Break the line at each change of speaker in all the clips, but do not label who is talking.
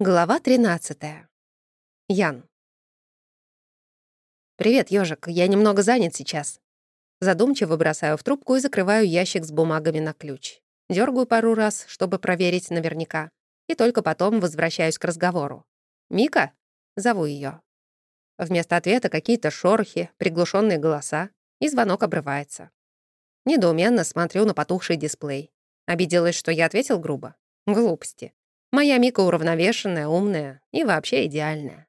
Глава 13. Ян. «Привет, ежик. Я немного занят сейчас». Задумчиво бросаю в трубку и закрываю ящик с бумагами на ключ. Дергаю пару раз, чтобы проверить наверняка, и только потом возвращаюсь к разговору. «Мика?» — зову ее. Вместо ответа какие-то шорохи, приглушенные голоса, и звонок обрывается. Недоуменно смотрю на потухший дисплей. Обиделась, что я ответил грубо? Глупости. Моя Мика уравновешенная, умная и вообще идеальная.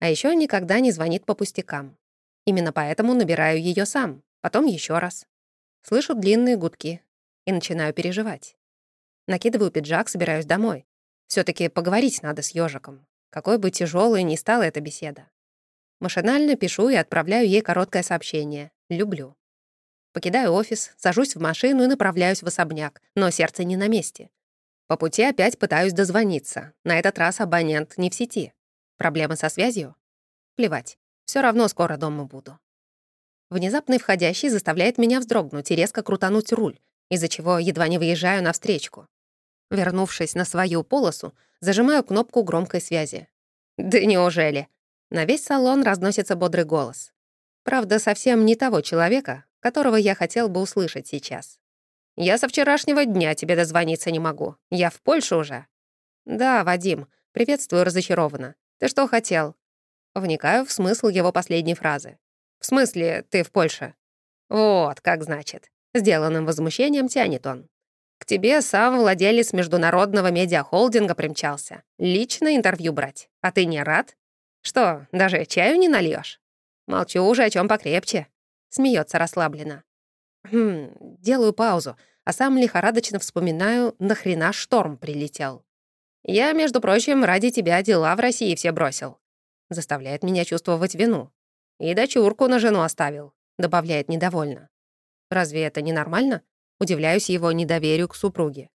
А еще никогда не звонит по пустякам. Именно поэтому набираю ее сам, потом еще раз. Слышу длинные гудки и начинаю переживать. Накидываю пиджак, собираюсь домой. все таки поговорить надо с ежиком. Какой бы тяжелой ни стала эта беседа. Машинально пишу и отправляю ей короткое сообщение. «Люблю». Покидаю офис, сажусь в машину и направляюсь в особняк, но сердце не на месте. По пути опять пытаюсь дозвониться. На этот раз абонент не в сети. Проблемы со связью? Плевать. Все равно скоро дома буду. Внезапный входящий заставляет меня вздрогнуть и резко крутануть руль, из-за чего едва не выезжаю на встречку. Вернувшись на свою полосу, зажимаю кнопку громкой связи. «Да неужели?» На весь салон разносится бодрый голос. Правда, совсем не того человека, которого я хотел бы услышать сейчас. Я со вчерашнего дня тебе дозвониться не могу. Я в Польше уже». «Да, Вадим. Приветствую разочарованно. Ты что хотел?» Вникаю в смысл его последней фразы. «В смысле, ты в Польше?» «Вот, как значит». Сделанным возмущением тянет он. «К тебе сам владелец международного медиахолдинга примчался. Лично интервью брать. А ты не рад? Что, даже чаю не нальешь? Молчу уже о чем покрепче». Смеется расслабленно. Хм, делаю паузу, а сам лихорадочно вспоминаю, нахрена шторм прилетел. Я, между прочим, ради тебя дела в России все бросил. Заставляет меня чувствовать вину. И дочурку на жену оставил, добавляет недовольно. Разве это не нормально? Удивляюсь его недоверию к супруге.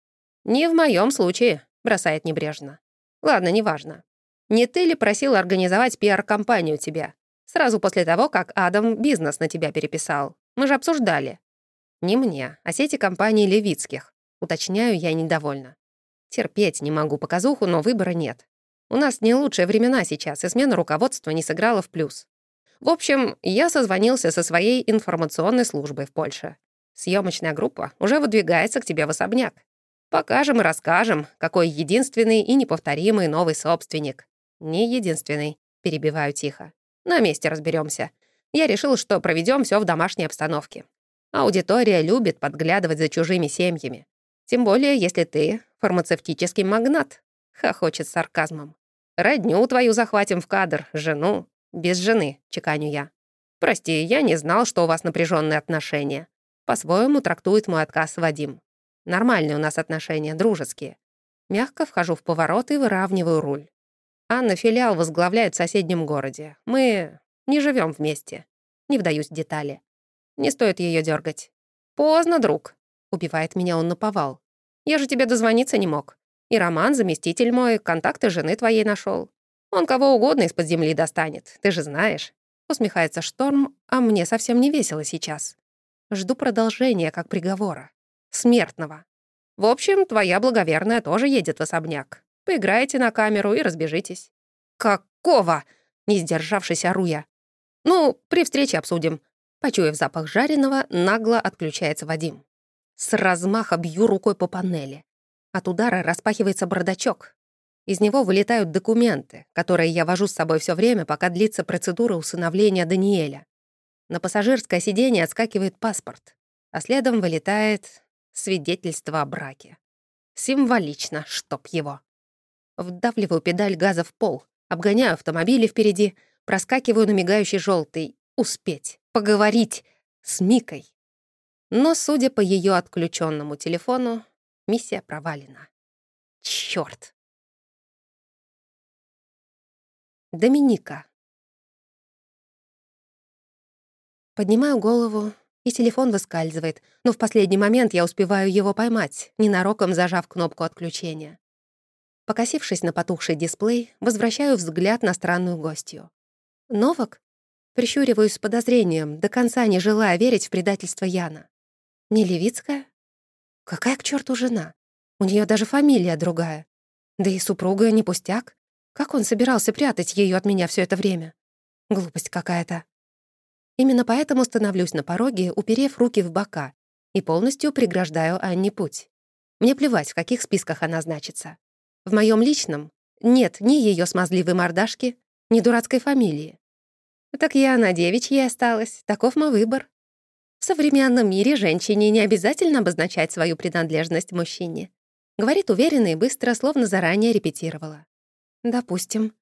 «Не в моем случае», — бросает небрежно. «Ладно, неважно. Не ты ли просил организовать пиар-компанию тебя? Сразу после того, как Адам бизнес на тебя переписал. Мы же обсуждали. Не мне, а сети компаний Левицких. Уточняю я недовольно. Терпеть не могу показуху, но выбора нет. У нас не лучшие времена сейчас, и смена руководства не сыграла в плюс. В общем, я созвонился со своей информационной службой в Польше. Съемочная группа уже выдвигается к тебе в особняк. Покажем и расскажем, какой единственный и неповторимый новый собственник. Не единственный, перебиваю тихо. На месте разберемся. Я решил, что проведем все в домашней обстановке. Аудитория любит подглядывать за чужими семьями. Тем более, если ты фармацевтический магнат, хохочет с сарказмом. Родню твою захватим в кадр, жену. Без жены, чеканю я. Прости, я не знал, что у вас напряженные отношения. По-своему трактует мой отказ Вадим. Нормальные у нас отношения, дружеские. Мягко вхожу в поворот и выравниваю руль. Анна филиал возглавляет в соседнем городе. Мы не живем вместе. Не вдаюсь в детали. Не стоит ее дергать. «Поздно, друг», — убивает меня он наповал. «Я же тебе дозвониться не мог. И Роман, заместитель мой, контакты жены твоей нашел. Он кого угодно из-под земли достанет, ты же знаешь». Усмехается Шторм, а мне совсем не весело сейчас. Жду продолжения, как приговора. Смертного. В общем, твоя благоверная тоже едет в особняк. Поиграете на камеру и разбежитесь. «Какого?» — не сдержавшись, ору. «Ну, при встрече обсудим. Почуяв запах жареного, нагло отключается Вадим. С размаха бью рукой по панели. От удара распахивается бардачок. Из него вылетают документы, которые я вожу с собой все время, пока длится процедура усыновления Даниэля. На пассажирское сиденье отскакивает паспорт, а следом вылетает свидетельство о браке. Символично, чтоб его. Вдавливаю педаль газа в пол, обгоняю автомобили впереди, проскакиваю на мигающий желтый «Успеть» поговорить с Микой. Но, судя по ее отключенному телефону, миссия провалена. Черт! Доминика. Поднимаю голову, и телефон выскальзывает, но в последний момент я успеваю его поймать, ненароком зажав кнопку отключения. Покосившись на потухший дисплей, возвращаю взгляд на странную гостью. «Новак?» Прищуриваюсь с подозрением, до конца не желая верить в предательство Яна. Не Левицкая? Какая к черту жена? У нее даже фамилия другая. Да и супруга не пустяк. Как он собирался прятать ее от меня все это время? Глупость какая-то. Именно поэтому становлюсь на пороге, уперев руки в бока, и полностью преграждаю Анне путь. Мне плевать, в каких списках она значится. В моем личном нет ни ее смазливой мордашки, ни дурацкой фамилии. Так я на девичьей осталась, таков мой выбор. В современном мире женщине не обязательно обозначать свою принадлежность мужчине. Говорит уверенно и быстро, словно заранее репетировала. Допустим.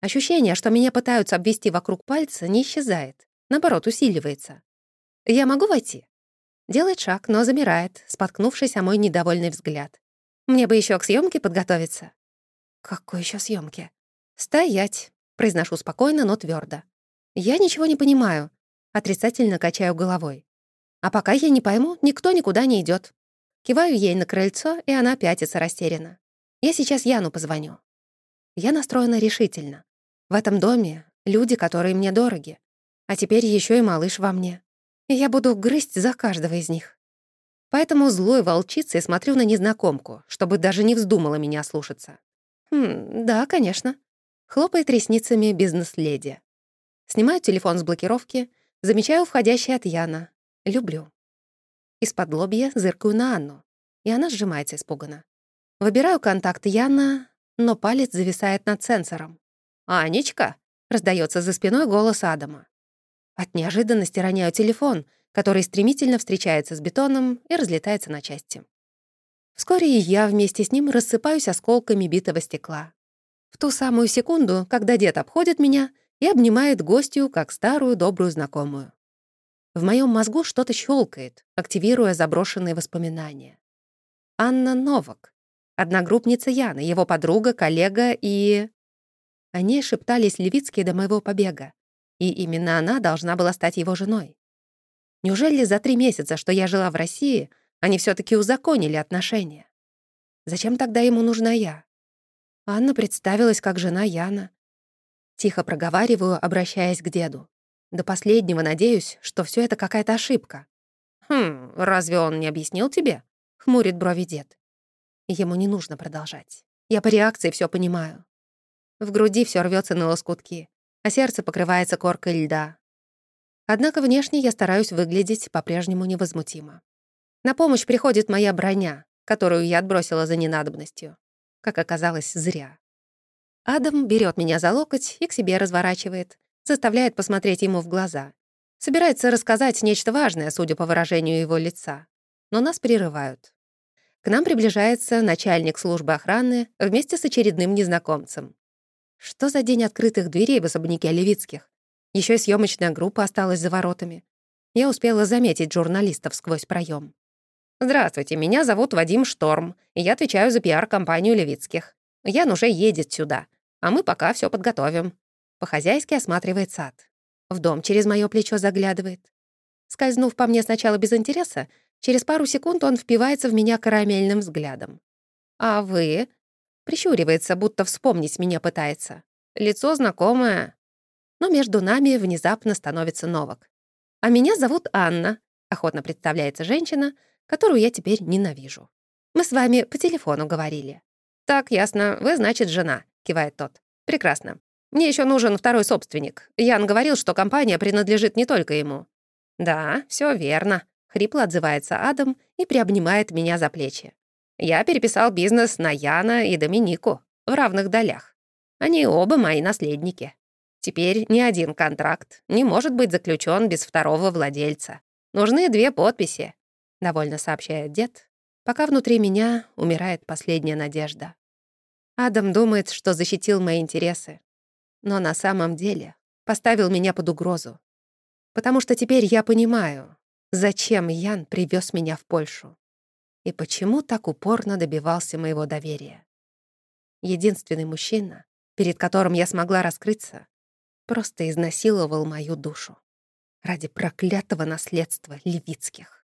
Ощущение, что меня пытаются обвести вокруг пальца, не исчезает. Наоборот, усиливается. «Я могу войти?» Делает шаг, но замирает, споткнувшись о мой недовольный взгляд. «Мне бы еще к съемке подготовиться». «Какой еще съемке? «Стоять», — произношу спокойно, но твердо. «Я ничего не понимаю», — отрицательно качаю головой. «А пока я не пойму, никто никуда не идет. Киваю ей на крыльцо, и она пятится растерянно. «Я сейчас Яну позвоню». Я настроена решительно. В этом доме люди, которые мне дороги. А теперь еще и малыш во мне. И я буду грызть за каждого из них. Поэтому злой волчицей смотрю на незнакомку, чтобы даже не вздумала меня слушаться. «Хм, да, конечно». Хлопает ресницами бизнес-леди. Снимаю телефон с блокировки, замечаю входящий от Яна. Люблю. Из-под лобья зыркаю на Анну, и она сжимается испуганно. Выбираю контакт Яна, но палец зависает над сенсором. «Анечка!» — раздается за спиной голос Адама. От неожиданности роняю телефон, который стремительно встречается с бетоном и разлетается на части. Вскоре и я вместе с ним рассыпаюсь осколками битого стекла. В ту самую секунду, когда дед обходит меня и обнимает гостью как старую добрую знакомую. В моем мозгу что-то щелкает, активируя заброшенные воспоминания. Анна Новак, одногруппница Яны, его подруга, коллега и... Они шептались Левицкие до моего побега, и именно она должна была стать его женой. Неужели за три месяца, что я жила в России, они все таки узаконили отношения? Зачем тогда ему нужна я? Анна представилась как жена Яна. Тихо проговариваю, обращаясь к деду. До последнего надеюсь, что все это какая-то ошибка. «Хм, разве он не объяснил тебе?» — хмурит брови дед. Ему не нужно продолжать. Я по реакции все понимаю. В груди все рвется на лоскутки, а сердце покрывается коркой льда. Однако внешне я стараюсь выглядеть по-прежнему невозмутимо. На помощь приходит моя броня, которую я отбросила за ненадобностью. Как оказалось, зря. Адам берет меня за локоть и к себе разворачивает, заставляет посмотреть ему в глаза. Собирается рассказать нечто важное, судя по выражению его лица. Но нас прерывают. К нам приближается начальник службы охраны вместе с очередным незнакомцем. Что за день открытых дверей в особняке Левицких? Еще и съемочная группа осталась за воротами. Я успела заметить журналистов сквозь проем. «Здравствуйте, меня зовут Вадим Шторм, и я отвечаю за пиар-компанию Левицких. Ян уже едет сюда, а мы пока все подготовим. По-хозяйски осматривает сад. В дом через моё плечо заглядывает. Скользнув по мне сначала без интереса, через пару секунд он впивается в меня карамельным взглядом. «А вы?» Прищуривается, будто вспомнить меня пытается. Лицо знакомое. Но между нами внезапно становится Новак. «А меня зовут Анна», — охотно представляется женщина, которую я теперь ненавижу. «Мы с вами по телефону говорили». «Так, ясно. Вы, значит, жена», — кивает тот. «Прекрасно. Мне еще нужен второй собственник. Ян говорил, что компания принадлежит не только ему». «Да, все верно», — хрипло отзывается Адам и приобнимает меня за плечи. «Я переписал бизнес на Яна и Доминику в равных долях. Они оба мои наследники. Теперь ни один контракт не может быть заключен без второго владельца. Нужны две подписи», — довольно сообщает дед, пока внутри меня умирает последняя надежда. Адам думает, что защитил мои интересы, но на самом деле поставил меня под угрозу. Потому что теперь я понимаю, зачем Ян привез меня в Польшу и почему так упорно добивался моего доверия. Единственный мужчина, перед которым я смогла раскрыться, просто изнасиловал мою душу ради проклятого наследства Левицких.